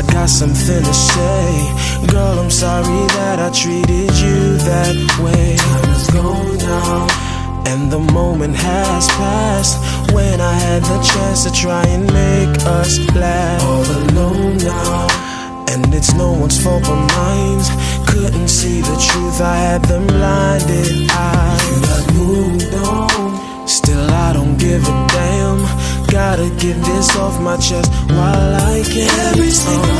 I got something to say. Girl, I'm sorry that I treated you that way. Time is gone now. And the moment has passed when I had the chance to try and make us laugh. All alone now. And it's no one's fault but mine. Couldn't see the truth, I had them blinded eyes. off my chest while I can. Every single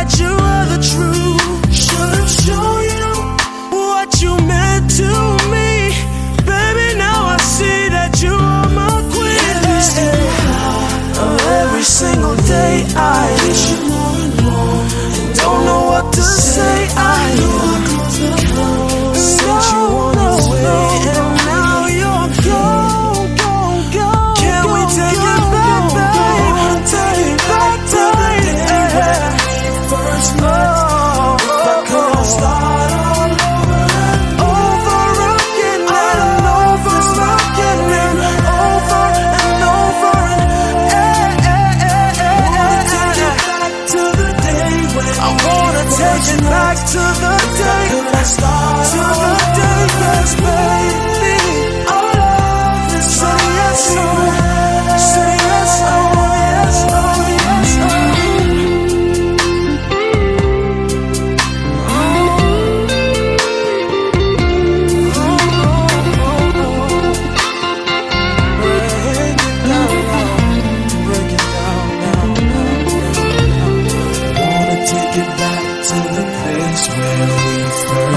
that you are the truth. Should've shown you what you meant to me. Baby, now I see that you are my queen. Every single every single day I.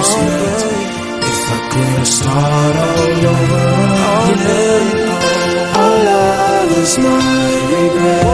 see it. If I could start all over again, all love is my regret.